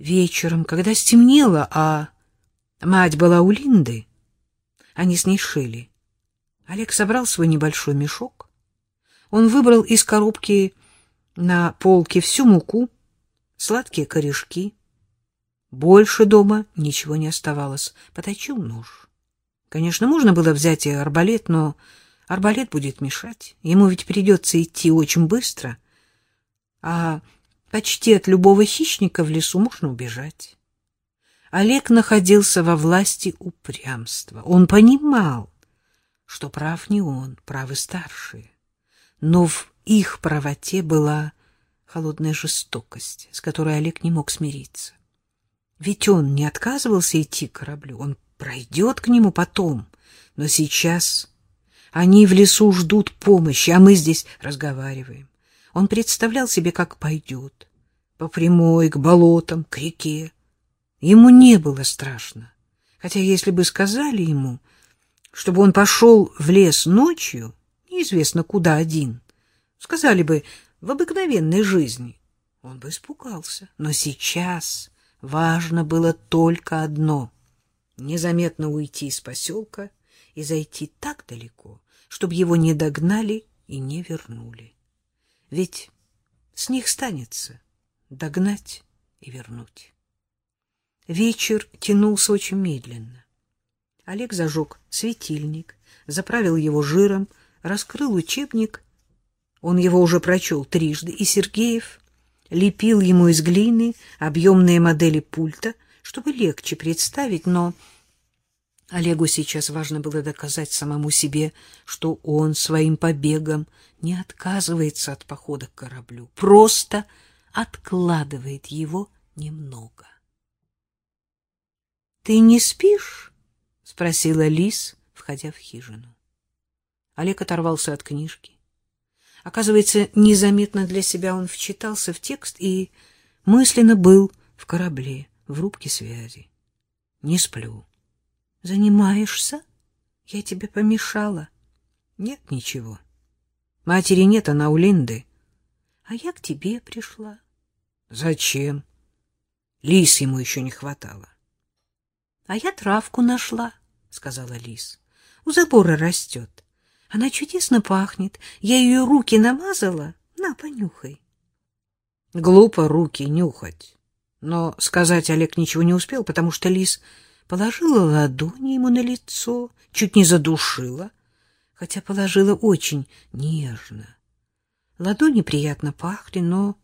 Вечером, когда стемнело, а мать была у Линды, они с ней шили. Олег собрал свой небольшой мешок. Он выбрал из коробки на полке всю муку, сладкие корешки. Больше дома ничего не оставалось. Поточил нож. Конечно, можно было взять и арбалет, но арбалет будет мешать. Ему ведь придется идти очень быстро, а почти от любого хищника в лесу можно убежать. Олег находился во власти упрямства. Он понимал, что прав не он, правы старшие. Но в их правоте была холодная жестокость, с которой Олег не мог смириться. Ведь он не отказывался идти к кораблю, он пройдет к нему потом, но сейчас они в лесу ждут помощи, а мы здесь разговариваем. Он представлял себе, как пойдет по прямой к болотам, к реке. Ему не было страшно, хотя если бы сказали ему, чтобы он пошел в лес ночью, неизвестно куда один, сказали бы в обыкновенной жизни, он бы испугался. Но сейчас важно было только одно — незаметно уйти из поселка и зайти так далеко, чтобы его не догнали и не вернули. Ведь с них станется догнать и вернуть. Вечер тянулся очень медленно. Олег зажег светильник, заправил его жиром, раскрыл учебник. Он его уже прочел трижды, и Сергеев лепил ему из глины объемные модели пульта — чтобы легче представить, но Олегу сейчас важно было доказать самому себе, что он своим побегом не отказывается от похода к кораблю, просто откладывает его немного. — Ты не спишь? — спросила Лис, входя в хижину. Олег оторвался от книжки. Оказывается, незаметно для себя он вчитался в текст и мысленно был в корабле в рубке связи. Не сплю. Занимаешься? Я тебе помешала. Нет ничего. Матери нет, она у Линды. А я к тебе пришла. Зачем? Лис ему еще не хватало. А я травку нашла, сказала Лис. У забора растет. Она чудесно пахнет. Я ее руки намазала. На, понюхай. Глупо руки нюхать. Но сказать Олег ничего не успел, потому что лис положила ладони ему на лицо, чуть не задушила, хотя положила очень нежно. Ладони приятно пахли, но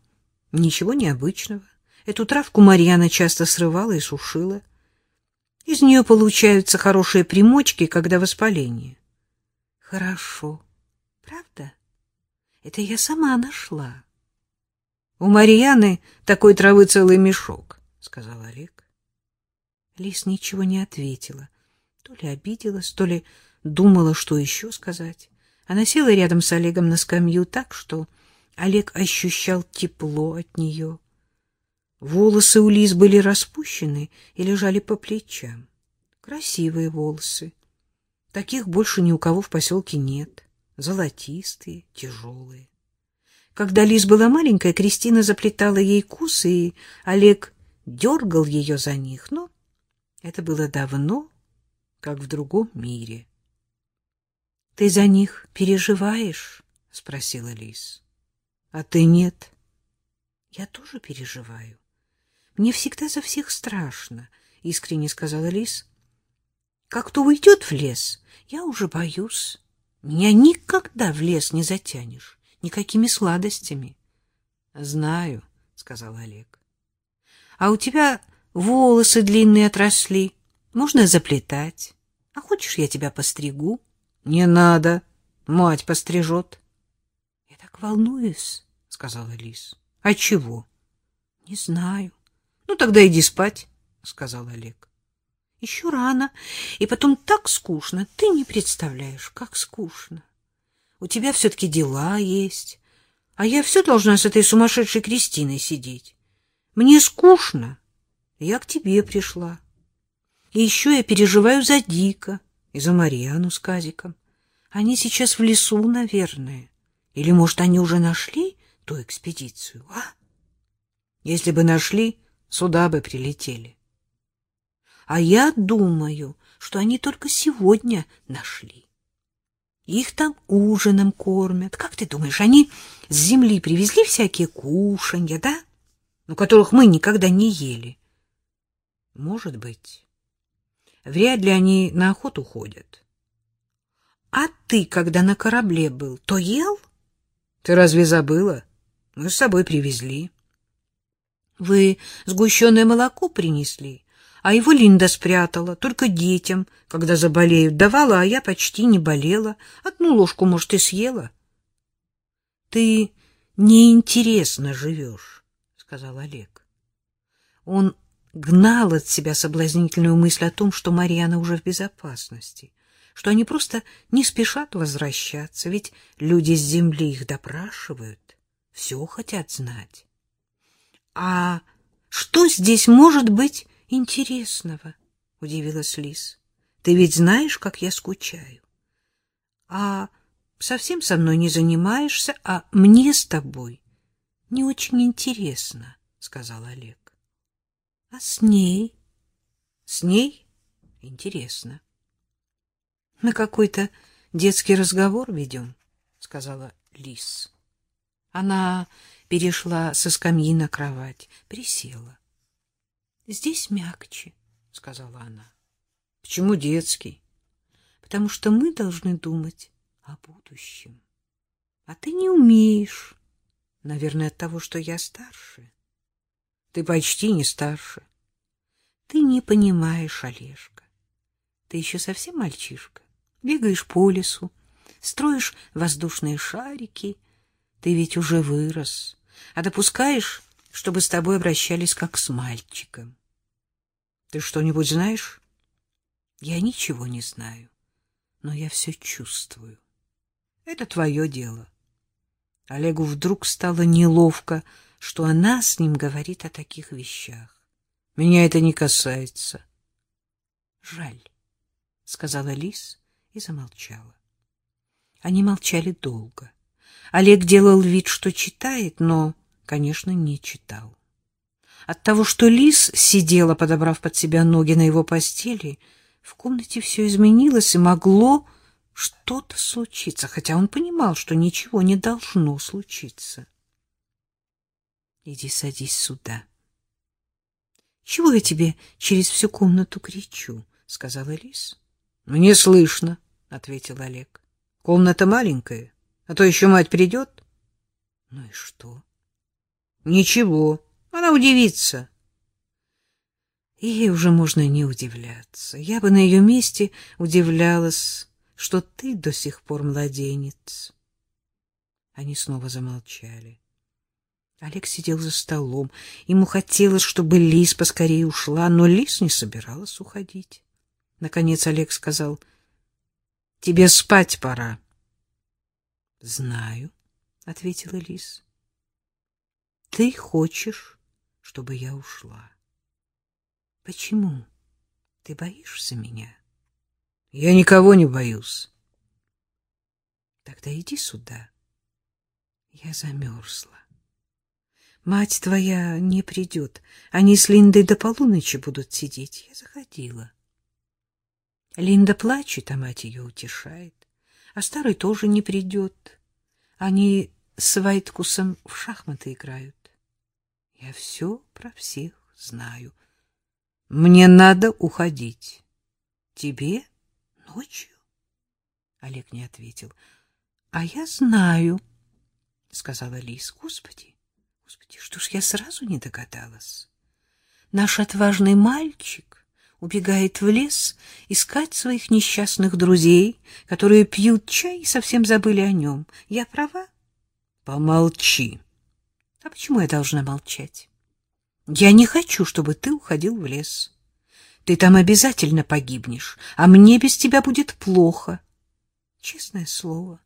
ничего необычного. Эту травку Марьяна часто срывала и сушила. Из нее получаются хорошие примочки, когда воспаление. Хорошо, правда? Это я сама нашла. — У Марьяны такой травы целый мешок, — сказал Олег. Лис ничего не ответила. То ли обиделась, то ли думала, что еще сказать. Она села рядом с Олегом на скамью так, что Олег ощущал тепло от нее. Волосы у Лис были распущены и лежали по плечам. Красивые волосы. Таких больше ни у кого в поселке нет. Золотистые, тяжелые. Когда Лиз была маленькая, Кристина заплетала ей косы, и Олег дергал ее за них, но это было давно, как в другом мире. — Ты за них переживаешь? — спросила Лиз. — А ты нет? — Я тоже переживаю. Мне всегда за всех страшно, — искренне сказала Лиз. — Как кто уйдет в лес, я уже боюсь. Меня никогда в лес не затянешь никакими сладостями. — Знаю, — сказал Олег. — А у тебя волосы длинные отросли. Можно заплетать. А хочешь, я тебя постригу? — Не надо. Мать пострижет. — Я так волнуюсь, — сказала Лис. — А чего? — Не знаю. — Ну, тогда иди спать, — сказал Олег. — Еще рано, и потом так скучно. Ты не представляешь, как скучно. У тебя все-таки дела есть, а я все должна с этой сумасшедшей Кристиной сидеть. Мне скучно, я к тебе пришла. И еще я переживаю за Дика и за Марьяну с Казиком. Они сейчас в лесу, наверное. Или, может, они уже нашли ту экспедицию, а? Если бы нашли, сюда бы прилетели. А я думаю, что они только сегодня нашли. Их там ужином кормят. Как ты думаешь, они с земли привезли всякие кушанья, да? Ну, которых мы никогда не ели. Может быть. Вряд ли они на охоту ходят. А ты, когда на корабле был, то ел? Ты разве забыла? Мы с собой привезли. Вы сгущенное молоко принесли, а его Линда спрятала, только детям, когда заболеют, давала, а я почти не болела. Одну ложку, может, и съела. — Ты неинтересно живешь, — сказал Олег. Он гнал от себя соблазнительную мысль о том, что Марьяна уже в безопасности, что они просто не спешат возвращаться, ведь люди с земли их допрашивают, все хотят знать. — А что здесь может быть интересного? — удивилась Лис. — Ты ведь знаешь, как я скучаю. А совсем со мной не занимаешься, а мне с тобой не очень интересно, — сказал Олег. — А с ней? — С ней? Интересно. — Мы какой-то детский разговор ведем, — сказала Лис. Она перешла со скамьи на кровать, присела. — Здесь мягче, — сказала она. — Почему детский? — Потому что мы должны думать о будущем. А ты не умеешь. Наверное, от того, что я старше. Ты почти не старше. Ты не понимаешь, Олежка. Ты еще совсем мальчишка. Бегаешь по лесу, строишь воздушные шарики. Ты ведь уже вырос, а допускаешь, чтобы с тобой обращались как с мальчиком. Ты что-нибудь знаешь? Я ничего не знаю, но я все чувствую. Это твое дело. Олегу вдруг стало неловко, что она с ним говорит о таких вещах. Меня это не касается. Жаль, сказала Лис и замолчала. Они молчали долго. Олег делал вид, что читает, но, конечно, не читал. От того, что Лис сидела, подобрав под себя ноги на его постели, в комнате все изменилось и могло что-то случиться, хотя он понимал, что ничего не должно случиться. Иди садись сюда. Чего я тебе через всю комнату кричу, сказала Лис. Мне слышно, ответил Олег. Комната маленькая, а то еще мать придет. Ну и что? Ничего. Она удивится. Ей уже можно не удивляться. Я бы на ее месте удивлялась, что ты до сих пор младенец. Они снова замолчали. Олег сидел за столом. Ему хотелось, чтобы Лис поскорее ушла, но Лис не собиралась уходить. Наконец Олег сказал, — Тебе спать пора. — Знаю, — ответила Лис. — Ты хочешь чтобы я ушла. Почему? Ты боишься меня? Я никого не боюсь. Тогда иди сюда. Я замерзла. Мать твоя не придет. Они с Линдой до полуночи будут сидеть. Я заходила. Линда плачет, а мать ее утешает. А старый тоже не придет. Они с Вайткусом в шахматы играют. Я все про всех знаю. Мне надо уходить. Тебе ночью? Олег не ответил. А я знаю, сказала Лис. Господи, господи, что ж я сразу не догадалась. Наш отважный мальчик убегает в лес искать своих несчастных друзей, которые пьют чай и совсем забыли о нем. Я права? Помолчи. А почему я должна молчать? Я не хочу, чтобы ты уходил в лес. Ты там обязательно погибнешь, а мне без тебя будет плохо. Честное слово.